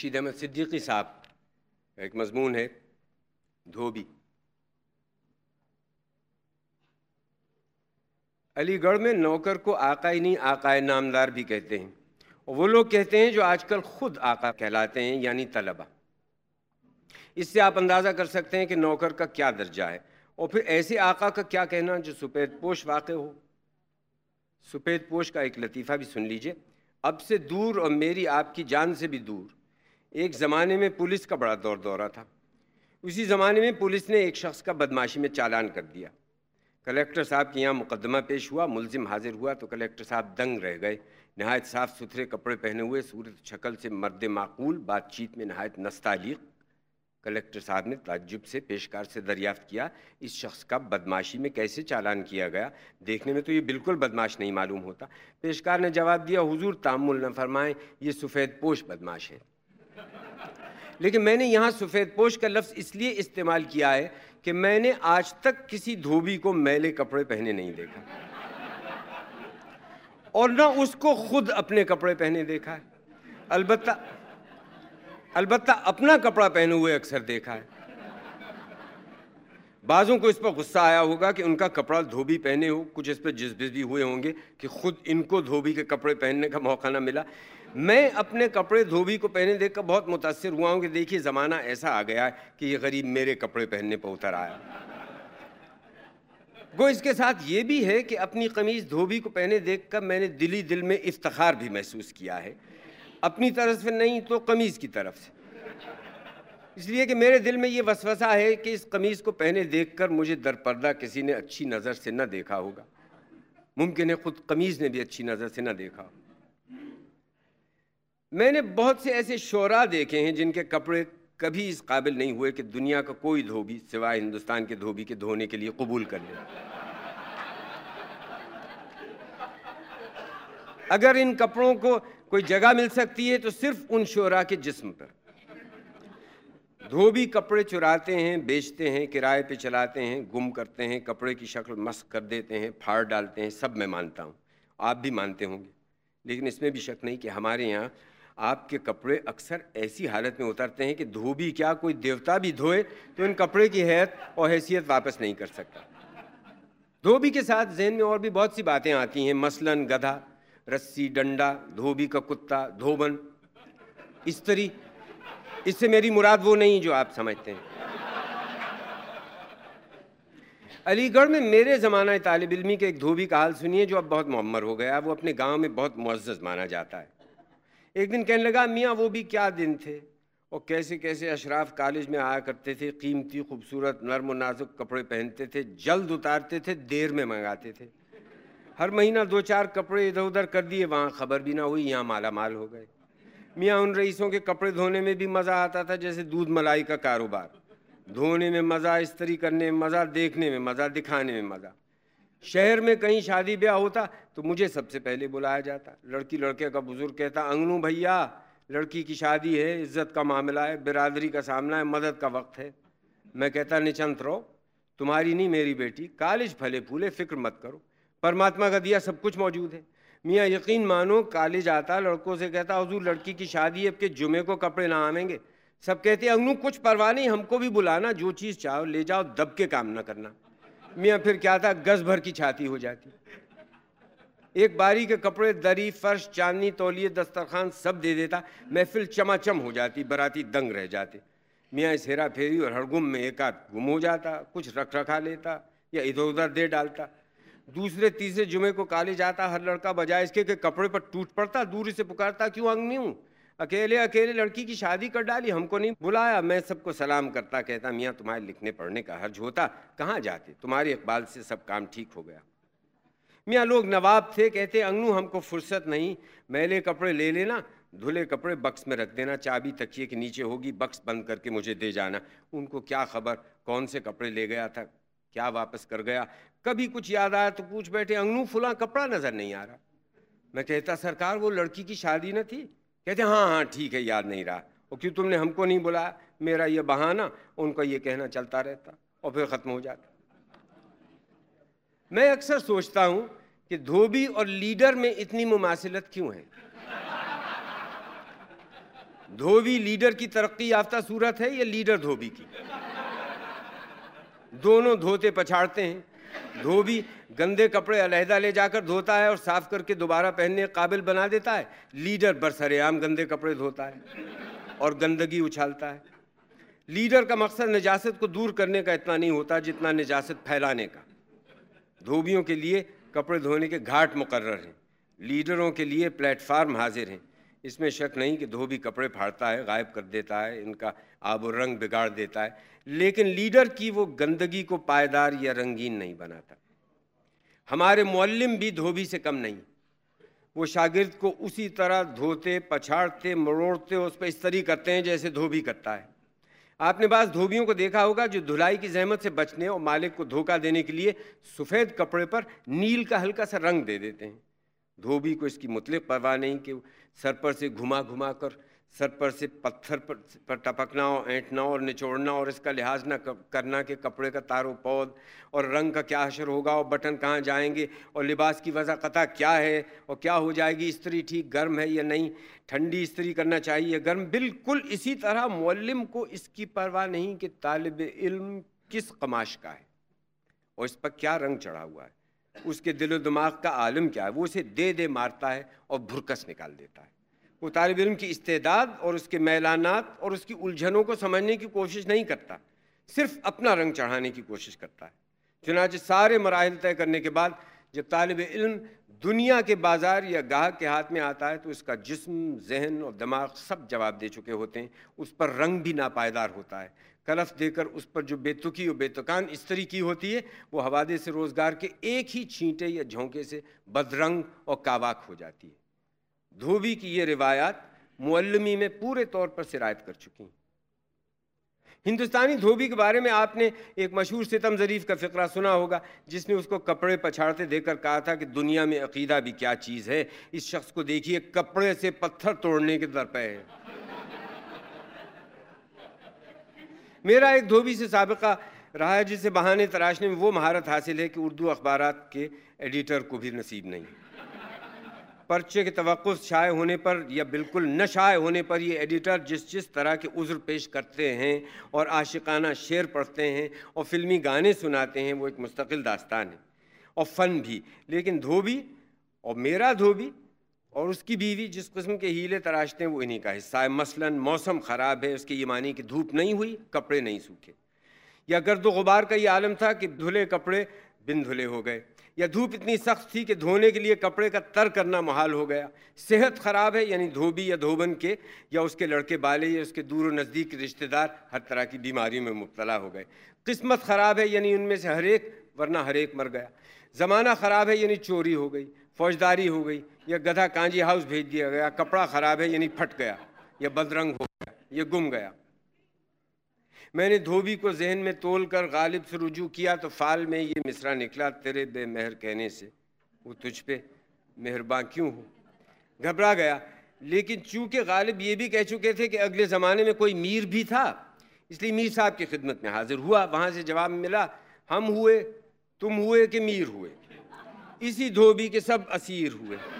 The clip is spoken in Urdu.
رشید احمد صدیقی صاحب، ایک مضمون ہے، دھوبی۔ علی گڑھ میں نوکر کو آقا ہی نہیں آقائے نامدار بھی کہتے ہیں۔ اور وہ لوگ کہتے ہیں جو آج کل خود آقا کہلاتے ہیں یعنی طلبہ۔ اس سے آپ اندازہ کر سکتے ہیں کہ نوکر کا کیا درجہ ہے۔ اور پھر ایسے آقا کا کیا کہنا جو سپید پوش واقع ہو۔ سپید پوش کا ایک لطیفہ بھی سن لیجیے۔ اب سے دور اور میری آپ کی جان سے بھی دور۔ ایک زمانے میں پولیس کا بڑا دور دورہ تھا۔ اسی زمانے میں پولیس نے ایک شخص کا بدماشی میں چالان کر دیا۔ کلیکٹر صاحب کے یہاں مقدمہ پیش ہوا، ملزم حاضر ہوا تو کلیکٹر صاحب دنگ رہ گئے۔ نہایت صاف ستھرے کپڑے پہنے ہوئے، صورت شکل سے مرد معقول، بات چیت میں نہایت نستعلیق۔ کلیکٹر صاحب نے تعجب سے پیشکار سے دریافت کیا، اس شخص کا بدماشی میں کیسے چالان کیا گیا؟ دیکھنے میں تو یہ بالکل بدماش نہیں معلوم ہوتا۔ پیشکار نے جواب دیا، حضور تعمل نہ فرمائیں، یہ سفید پوش بدماش ہے لیکن میں نے یہاں سفید پوش کا لفظ اس لیے استعمال کیا ہے کہ میں نے آج تک کسی دھوبی کو میلے کپڑے پہنے نہیں دیکھا۔ اور نہ اس کو خود اپنے کپڑے پہنے دیکھا ہے۔ البتہ البتہ اپنا کپڑا پہنے ہوئے اکثر دیکھا ہے۔ بعضوں کو اس پر غصہ آیا ہوگا کہ ان کا کپڑا دھوبی پہنے ہو، کچھ اس پہ جذبے بھی ہوئے ہوں گے کہ خود ان کو دھوبی کے کپڑے پہننے کا موقع نہ ملا۔ میں اپنے کپڑے دھوبی کو پہنے دیکھ کر بہت متاثر ہوا ہوں کہ دیکھیے زمانہ ایسا آ گیا ہے کہ یہ غریب میرے کپڑے پہننے پہ اتر آیا۔ گو اس کے ساتھ یہ بھی ہے کہ اپنی قمیض دھوبی کو پہنے دیکھ کر میں نے دلی دل میں افتخار بھی محسوس کیا ہے۔ اپنی طرف سے نہیں تو قمیض کی طرف سے۔ اس لیے کہ میرے دل میں یہ وسوسہ ہے کہ اس قمیض کو پہنے دیکھ کر مجھے در پردہ کسی نے اچھی نظر سے نہ دیکھا ہوگا۔ ممکن ہے خود قمیض نے بھی اچھی نظر سے نہ دیکھا۔ میں نے بہت سے ایسے شعراء دیکھے ہیں جن کے کپڑے کبھی اس قابل نہیں ہوئے کہ دنیا کا کوئی دھوبی سوائے ہندوستان کے دھوبی کے دھونے کے لیے قبول کر لے۔ اگر ان کپڑوں کو کوئی جگہ مل سکتی ہے تو صرف ان شعراء کے جسم پر۔ دھوبی کپڑے چراتے ہیں، بیچتے ہیں، کرائے پہ چلاتے ہیں، گم کرتے ہیں، کپڑے کی شکل مسک کر دیتے ہیں، پھاڑ ڈالتے ہیں، سب میں مانتا ہوں۔ آپ بھی مانتے ہوں گے۔ لیکن اس میں بھی شک نہیں کہ ہمارے یہاں آپ کے کپڑے اکثر ایسی حالت میں اترتے ہیں کہ دھوبی کیا کوئی دیوتا بھی دھوئے تو ان کپڑے کی حیث اور حیثیت واپس نہیں کر سکتا۔ دھوبی کے ساتھ ذہن میں اور بھی بہت سی باتیں آتی ہیں، مثلا گدھا، رسی، ڈنڈا، دھوبی کا کتا، دھوبن۔ استری اس سے میری مراد وہ نہیں جو آپ سمجھتے ہیں۔ علی گڑھ میں میرے زمانہ طالب علمی کے ایک دھوبی کا حال سنیے جو اب بہت معمر ہو گیا، وہ اپنے گاؤں میں بہت معزز مانا جاتا ہے۔ ایک دن کہنے لگا، میاں وہ بھی کیا دن تھے؟ اور کیسے کیسے اشراف کالج میں آیا کرتے تھے، قیمتی، خوبصورت، نرم و نازک کپڑے پہنتے تھے، جلد اتارتے تھے، دیر میں منگاتے تھے۔ ہر مہینہ دو چار کپڑے ادھر ادھر کر دیے، وہاں خبر بھی نہ ہوئی، یہاں مالا مال ہو گئے۔ میاں ان رئیسوں کے کپڑے دھونے میں بھی مزہ آتا تھا، جیسے دودھ ملائی کا کاروبار۔ دھونے میں مزہ، استری کرنے میں مزہ، دیکھنے میں مزہ، دکھانے میں مزہ۔ شہر میں کہیں شادی بیاہ ہوتا تو مجھے سب سے پہلے بلایا جاتا۔ لڑکی لڑکے کا بزرگ کہتا، انگنو بھیا، لڑکی کی شادی ہے، عزت کا معاملہ ہے، برادری کا سامنا ہے، مدد کا وقت ہے۔ میں کہتا، نچنت رو، تمہاری نہیں میری بیٹی، کالج پھلے پھولے، فکر مت کرو۔ پرماتما کا دیا سب کچھ موجود ہے۔ میاں یقین مانو کالج آتا لڑکوں سے کہتا، حضور، لڑکی کی شادی ہے کہ جمعے کو کپڑے نہ آویں گے۔ سب کہتے ہیں انگنو، کچھ پرواہ نہیں، ہم کو بھی بلانا، جو چیز چاہو لے جاؤ، دب کے کام نہ کرنا۔ میاں پھر کیا تھا، گز بھر کی چھاتی ہو جاتی۔ ایک باری کے کپڑے، دری، فرش، چاندنی، تولیے، دسترخوان سب دے دیتا، محفل چما چم ہو جاتی، براتی دنگ رہ جاتے۔ میاں اس ہیرا پھیری اور ہڑگم میں ایک آدھ گم ہو جاتا، کچھ رکھ رکھا لیتا یا ادھر ادھر دے ڈالتا۔ دوسرے تیسرے جمعے کو کالج آتا ہر لڑکا بجائے اس کے کہ کپڑے پر ٹوٹ پڑتا دوری سے پکارتا، کیوں انگ نہیں ہوں؟ اکیلے اکیلے لڑکی کی شادی کر ڈالی، ہم کو نہیں بلایا، میں سب کو سلام کرتا، کہتا، میاں تمہارے لکھنے پڑھنے کا حرج ہوتا، کہاں جاتے؟ تمہارے اقبال سے سب کام ٹھیک ہو گیا۔ میاں لوگ نواب تھے، کہتے، انگنو، ہم کو فرصت نہیں، میلے کپڑے لے لینا، دھلے کپڑے بکس میں رکھ دینا، چابی تکیے کے نیچے ہوگی، بکس بند کر کے مجھے دے جانا۔ ان کو کیا خبر؟ کون سے کپڑے لے گیا تھا؟ کیا واپس کر گیا؟ کبھی کچھ یاد آیا تو پوچھ بیٹھے، انگنو فلاں کپڑا نظر نہیں آ رہا۔ میں کہتا، سرکار، وہ لڑکی کی شادی نہ تھی؟ کہتے ہاں ہاں ٹھیک ہے، یاد نہیں رہا۔ اور کیوں تم نے ہم کو نہیں بلایا؟ میرا یہ بہانہ، ان کا یہ کہنا چلتا رہتا اور پھر ختم ہو جاتا۔ میں اکثر سوچتا ہوں کہ دھوبی اور لیڈر میں اتنی مماثلت کیوں ہے؟ دھوبی لیڈر کی ترقی یافتہ صورت ہے یا لیڈر دھوبی کی؟ دونوں دھوتے پچھاڑتے ہیں۔ دھوبی گندے کپڑے علیحدہ لے جا کر دھوتا ہے اور صاف کر کے دوبارہ پہننے قابل بنا دیتا ہے۔ لیڈر برسر عام گندے کپڑے دھوتا ہے اور گندگی اچھالتا ہے۔ لیڈر کا مقصد نجاست کو دور کرنے کا اتنا نہیں ہوتا جتنا نجاست پھیلانے کا۔ دھوبیوں کے لیے کپڑے دھونے کے گھاٹ مقرر ہیں۔ لیڈروں کے لیے پلیٹ فارم حاضر ہیں۔ اس میں شک نہیں کہ دھوبی کپڑے پھاڑتا ہے، غائب کر دیتا ہے، ان کا آب و رنگ بگاڑ دیتا ہے۔ لیکن لیڈر کی وہ گندگی کو پائیدار یا رنگین نہیں بناتا۔ ہمارے معلم بھی دھوبی سے کم نہیں۔ وہ شاگرد کو اسی طرح دھوتے، پچھاڑتے، مروڑتے، اس پہ استری کرتے ہیں جیسے دھوبی کرتا ہے۔ آپ نے بعض دھوبیوں کو دیکھا ہوگا جو دھلائی کی زحمت سے بچنے اور مالک کو دھوکہ دینے کے لیے سفید کپڑے پر نیل کا ہلکا سا رنگ دے دیتے ہیں۔ دھوبی کو اس کی مطلق پرواہ نہیں کہ سر پر سے گھما گھما کر، سر پر سے پتھر پر پر ٹپکنا اور اینٹنا اور نچوڑنا اور اس کا لحاظ نہ کرنا کہ کپڑے کا تار و پود اور رنگ کا کیا حشر ہوگا اور بٹن کہاں جائیں گے اور لباس کی وضع قطع کیا ہے اور کیا ہو جائے گی استری ٹھیک گرم ہے یا نہیں، ٹھنڈی استری کرنا چاہیے گرم۔ بالکل اسی طرح معلم کو اس کی پرواہ نہیں کہ طالب علم کس قماش کا ہے اور اس پر کیا رنگ چڑھا ہوا ہے۔ اس کے دل و دماغ کا عالم کیا ہے؟ وہ اسے دے دے مارتا ہے اور بھرکس نکال دیتا ہے۔ وہ طالب علم کی استعداد اور اس کے میلانات اور اس کی الجھنوں کو سمجھنے کی کوشش نہیں کرتا۔ صرف اپنا رنگ چڑھانے کی کوشش کرتا ہے۔ چنانچہ سارے مراحل طے کرنے کے بعد جب طالب علم دنیا کے بازار یا گاہک کے ہاتھ میں آتا ہے تو اس کا جسم، ذہن اور دماغ سب جواب دے چکے ہوتے ہیں۔ اس پر رنگ بھی ناپائیدار ہوتا ہے۔ کلف دے کر اس پر جو بے تکی و بے تکان استری کی ہوتی ہے، وہ حوادے سے روزگار کے ایک ہی چھینٹے یا جھونکے سے بدرنگ اور کاواک ہو جاتی ہے۔ دھوبی کی یہ روایات معلمی میں پورے طور پر سرایت کر چکی ہیں۔ ہندوستانی دھوبی کے بارے میں آپ نے ایک مشہور ستم ظریف کا فقرہ سنا ہوگا، جس نے اس کو کپڑے پچھاڑتے دے کر کہا تھا کہ دنیا میں عقیدہ بھی کیا چیز ہے، اس شخص کو دیکھیے کپڑے سے پتھر توڑنے کے در پہ ہے۔ میرا ایک دھوبی سے سابقہ رہا ہے، جسے بہانے تراشنے میں وہ مہارت حاصل ہے کہ اردو اخبارات کے ایڈیٹر کو بھی نصیب نہیں۔ پرچے کے توقف شائع ہونے پر یا بالکل نہ شائع ہونے پر یہ ایڈیٹر جس جس طرح کے عذر پیش کرتے ہیں اور عاشقانہ شعر پڑھتے ہیں اور فلمی گانے سناتے ہیں، وہ ایک مستقل داستان ہے۔ اور فن بھی، لیکن دھوبی اور میرا دھوبی اور اس کی بیوی جس قسم کے ہیلے تراشتے ہیں، وہ انہی کا حصہ ہے۔ مثلا موسم خراب ہے، اس کی یہ معنی کہ دھوپ نہیں ہوئی، کپڑے نہیں سوکھے۔ یا گرد و غبار کا یہ عالم تھا کہ دھلے کپڑے بن دھلے ہو گئے۔ یا دھوپ اتنی سخت تھی کہ دھونے کے لیے کپڑے کا تر کرنا محال ہو گیا۔ صحت خراب ہے یعنی دھوبی یا دھوبن کے، یا اس کے لڑکے بالے یا اس کے دور و نزدیک رشتہ دار ہر طرح کی بیماری میں مبتلا ہو گئے۔ قسمت خراب ہے یعنی ان میں سے ہر ایک، ورنہ ہر ایک مر گیا۔ زمانہ خراب ہے یعنی چوری ہو گئی، فوجداری ہو گئی۔ یا گدھا کانجی ہاؤس بھیج دیا گیا، کپڑا خراب ہے یعنی پھٹ گیا یا بدرنگ ہو گیا یا گم گیا۔ میں نے دھوبی کو ذہن میں تول کر غالب سے رجوع کیا تو فال میں یہ مصرع نکلا تیرے بے مہر کہنے سے۔ وہ تجھ پہ مہربان کیوں ہو؟ گھبرا گیا، لیکن چونکہ غالب یہ بھی کہہ چکے تھے کہ اگلے زمانے میں کوئی میر بھی تھا، اس لیے میر صاحب کی خدمت میں حاضر ہوا، وہاں سے جواب ملا، ہم ہوئے، تم ہوئے کہ میر ہوئے۔ اسی دھوبی کے سب اسیر ہوئے۔